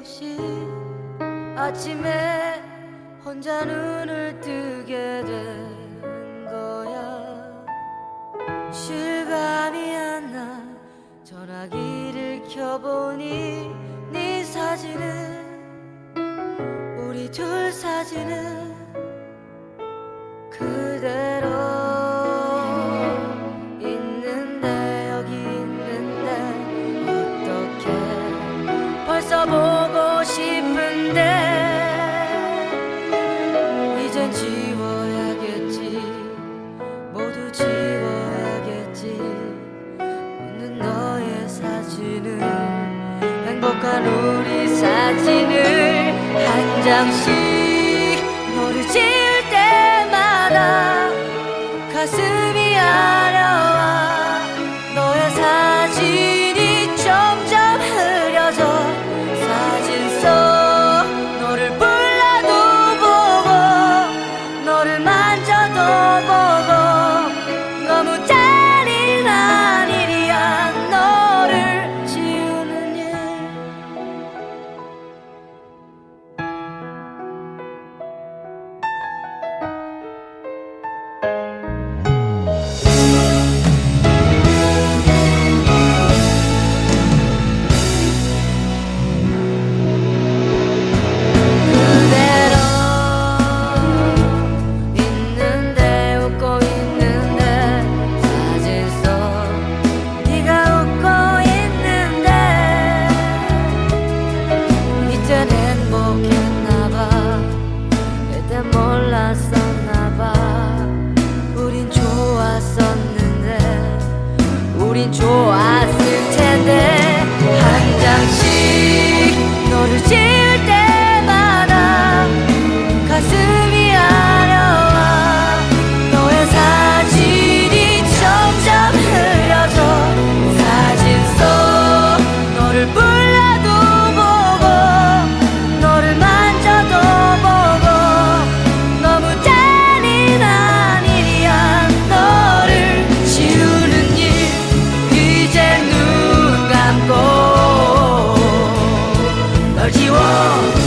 없이 아침에 혼자 눈을 뜨게 된 거야. 실감이 안 나. 전화기를 켜보니 네 사진은 우리 둘 사진은 싶은데 이젠 지워야겠지. 모두 지워야겠지. 웃는 너의 사진을 행복한 우리 사진을 한 장씩. 너를 지울 때마다 가슴이 아려 rejoice. 希望。